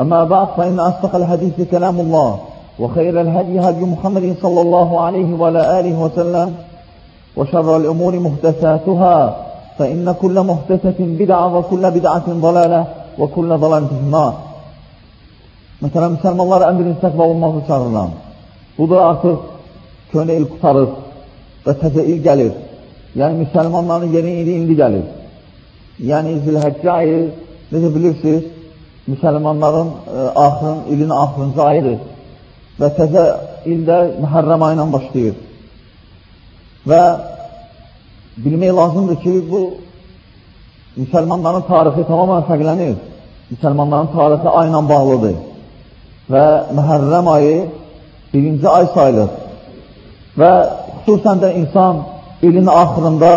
أما بعد فإن أصدق الحديث كلام الله وخير الهدي هدي محمد صلى الله عليه وعلى آله وسلم وشر الأمور محدثاتها فإن كل محدثة بدعة وكل بدعة ضلالة وكل ضلالة في النار. مثلا مثلا الله رأى بن الله والله شر يعني الله بدر أعطر كون إل قطرر وتزا إل جالر يعني مثلا الله يرين إل إل يعني في الهجاء نزل بلرسل müsəlmanların e, axırın, ilin axırıncı ayıdır. Və təzə ildə Məhərrəm ayla başlayır. Və bilmək lazımdır ki, bu müsəlmanların tarixi tamamən fərqlənir. Müsəlmanların tarixi ayla bağlıdır. Və Məhərrəm ayı birinci ay sayılır. Və xüsusən də insan ilin axırında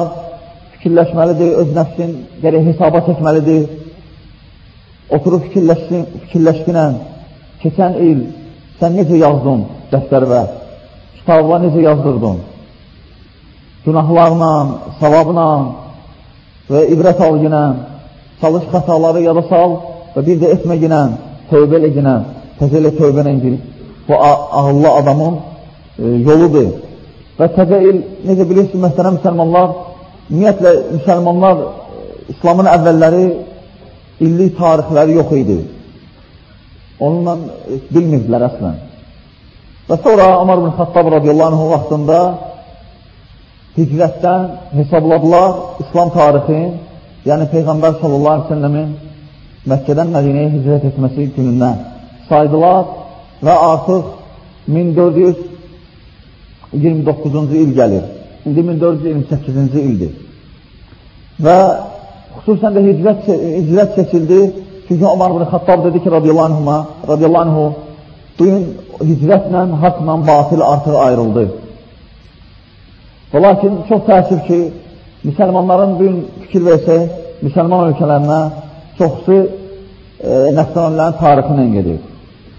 fikirləşməlidir, öz nəfsin gərək hesaba çəkməlidir. Oturub fikirləşkinən, keçən il sən necə yazdın dəftərvə, kitabla necə yazdırdın? Günahlarla, savabla və ibrət alginə, çalış xətaları yada sal və bir də etməginə, tövbə eləginə, təzə elə tövbə ilə Bu ağıllı adamın e, yoludur. Və təzə il, necə bilirsiniz, məsələn, müsəlmanlar, ümumiyyətlə, müsəlmanlar, İslamın əvvəlləri illik tarixləri yox idi. Onunla bilmirdilər əslən. Və sonra Amar bin Xattab radiyallahu anh vaxtında hicrətdən hesabladılar İslam tarixin, yəni Peyğəmbər sallallahu aleyhi ve sellemin Məkkədən Mədinəyə hicrət etməsi günündən saydılar və artıq 1429-cu il gəlir. İndi 1428-ci ildir. Və xüsusən də hicrət, hicrət seçildi. Çünki Omar bin Xattab dedi ki, radiyallahu anhuma, radiyallahu anhu, gün hicrətlə, haqla, batil artıq ayrıldı. Və lakin çox təəssüf ki, müsəlmanların bu gün fikir versək, müsəlman ölkələrinə çoxsu e, nəsranilərin tarixi ilə gedir.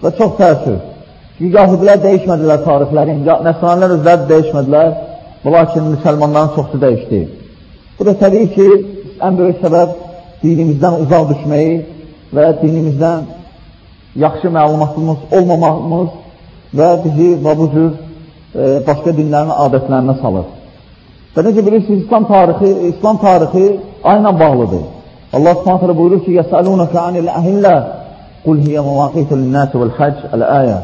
Və çox təəssüf. Çünki yahudilər dəyişmədilər tarixləri, nəsranilər özləri dəyişmədilər, və lakin müsəlmanların çoxsu dəyişdi. Bu da təbii ki, ən böyük səbəb dinimizdən uzaq düşməyi və dinimizdən yaxşı məlumatımız olmamamız və bizi və bu cür e, başqa dinlərin adətlərinə salır. Və necə bilirsiniz, İslam tarixi, İslam tarixi ayla bağlıdır. Allah subhanət hələ buyurur ki, Yəsəlunəkə anil əhillə Qul hiyə məvaqiyyətə linnəsi vəl-həc əl-əyə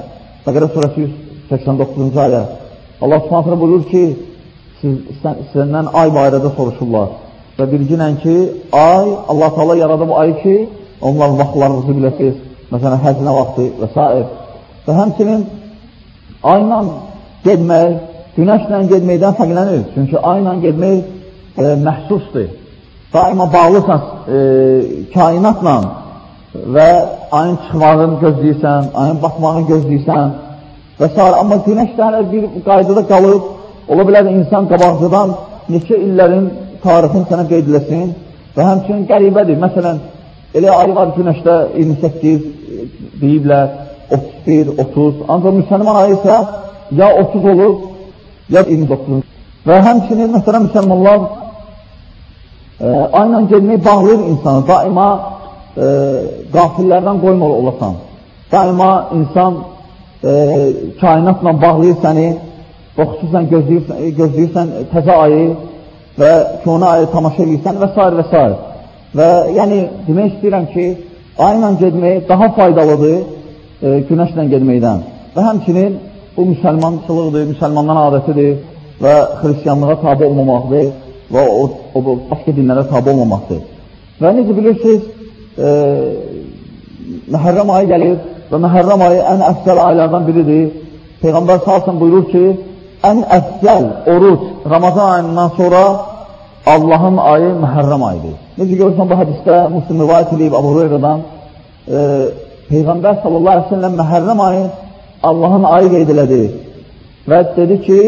Bəqərə surəsi 189-cu ayə Allah subhanət hələ buyurur ki, siz, sən, sizdən ay barədə soruşurlar. Və bilginən ki, ay, Allah Teala yaradı bu ayı ki, onların vaxtlarınızı biləsiniz. Məsələn, həzinə vaxtı və s. Və həmçinin ayla gedmək, günəşlə gedməkdən fərqlənir. Çünki ayla gedmək e, məhsusdur. Daima bağlısan e, kainatla və ayın çıxmağını gözləyirsən, ayın batmağını gözləyirsən və s. Amma günəş də bir qaydada qalıb, ola bilər insan qabaqcıdan neçə illərin tarixini sənə qeyd eləsin və həmçinin qəribədir. Məsələn, elə ayı var günəşdə 28 deyiblər, 31, 30, ancaq müsəlman ayı isə ya 30 olur, ya 29. Və həmçinin, məsələn, müsəlmanlar e, ayla gelməyi bağlayır insanı, daima e, qafillərdən qoymalı olasan. Daima insan e, kainatla bağlayır səni və xüsusən gözləyirsən, gözləyirsən təzə ayı və ayı tamaşa edirsən və s. və s. Və yəni demək istəyirəm ki, ayla gedmək daha faydalıdır e, günəşlə gedməkdən. Və həmçinin bu müsəlmançılıqdır, müsəlmandan adətidir və xristiyanlığa tabi olmamaqdır və o, o, başqa dinlərə tabi olmamaqdır. Və necə bilirsiniz, e, Məhərrəm ayı gəlir və Məhərrəm ayı ən əfsəl aylardan biridir. Peyğəmbər salsın buyurur ki, ən əfsəl oruç Ramazan ayından sonra Allahın ayı Məhərrəm ayıdır. Necə görürsən bu hədisdə Müslim rivayət edib Abu Hureyradan e, Peyğəmbər sallallahu aleyhi ve sellem Məhərrəm ayı Allahın ayı qeyd elədi və dedi ki,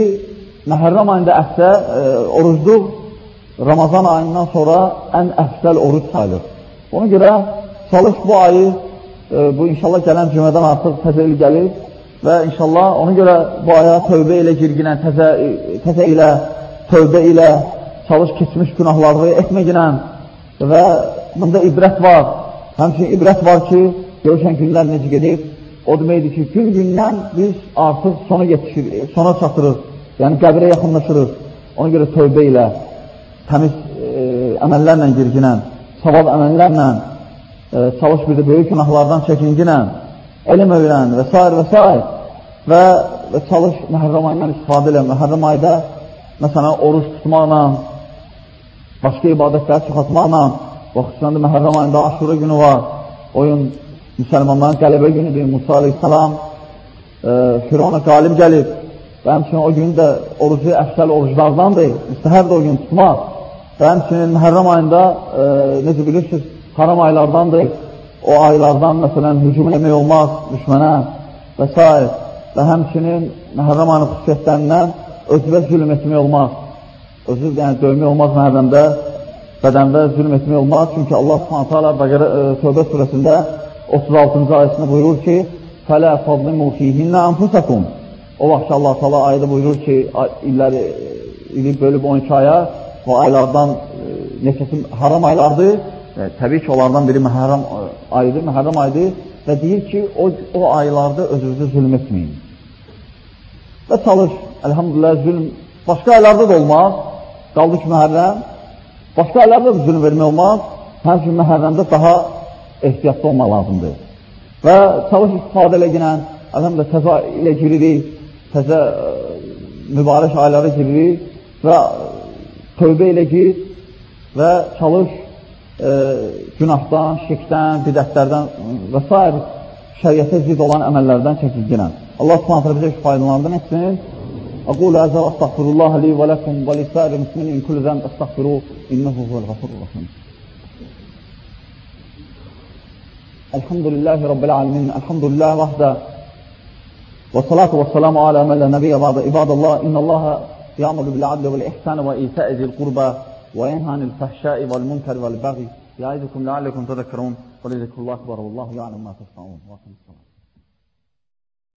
Məhərrəm ayında əfsə e, orucluq Ramazan ayından sonra ən əfsəl oruc sayılır. Ona görə çalış bu ayı, e, bu inşallah gələn cümədən artıq təzə il gəlir və inşallah ona görə bu aya tövbə ilə girginən, təzə, təzə ilə, tövbə ilə çalış keçmiş günahları etməklə və bunda ibrət var. Həmçinin ibrət var ki, görürsən günlər necə gedib, o deməkdir ki, gün-gündən biz artıq sona yetişir, sona çatırıq, yəni qəbirə yaxınlaşırıq. Ona görə tövbə ilə, təmiz e, əməllərlə girginən, savab əməllərlə, e, çalış bir də böyük günahlardan çəkinginə, elm öyrən və s. və s. Və, və çalış məhərrəm ayından istifadə elə. Məhərrəm ayda, məsələn, oruç tutmaqla, başqa ibadətləri çoxatmaqla, və xüsusən də məhərrəm ayında aşura günü var, oyun müsəlmanların qələbə günüdür, Musa aleyhissalam e, Firona qalib gəlib və həmçinin o gün də orucu əfsəl oruclardandır, müstəhərdir o gün tutmaq. Və həmçinin məhərrəm ayında e, necə bilirsiniz, haram aylardandır, o aylardan məsələn hücum eləmək olmaz düşmənə və s. və həmçinin məhərrəm ayının xüsusiyyətlərindən özünə zülm etmək olmaz. Özü yəni döymək olmaz məhərrəmdə, bədəndə zülm etmək olmaz. Çünki Allah subhanət hala Bəqərə Tövbə surəsində 36-cı ayəsində buyurur ki, Fələ fadlimu fihinnə anfusakum. O vaxt Allah sala ayədə buyurur ki, illəri ili bölüb 12 aya, o aylardan neçəsi haram aylardır. E, təbii ki, onlardan biri məhərrəm ayıdır, məhərrəm ayıdır və deyir ki, o, o aylarda özünüzü zülm etməyin. Və çalış, əlhamdülillah, zülm başqa aylarda da olmaz, qaldı ki, məhərrəm, başqa aylarda da zülm vermək olmaz, həmçin məhərrəmdə daha ehtiyatlı olmaq lazımdır. Və çalış istifadə ilə ginən, əlhamdə təzə ilə giririk, təzə ə, mübarək aylara giririk və tövbə ilə gir və çalış ə, günahdan, şirkdən, bidətlərdən və s. şəriyyətə zid olan əməllərdən çəkilginən. Allah subhanətlə bizə ki, faydalandın etsin. Aqul əzər əstəxfirullah li və ləkum və lisəri müslümin kullu zəmb əstəxfiru innəhu huvəl qafurur rəhim. Elhamdülillahi Rabbil alemin. Elhamdülillah vəhdə. Və salatu və salamu alə mələ nəbiyyə bədə ibadallah. İnnallaha ya'muru bil adli vel ihsan və itə'i zil qurba və yanhanil fəhşai vəl munkar vəl bəği. يعظكم لعلكم تذكرون ولذكر الله أكبر والله يعلم ما تصنعون واقم الصلاة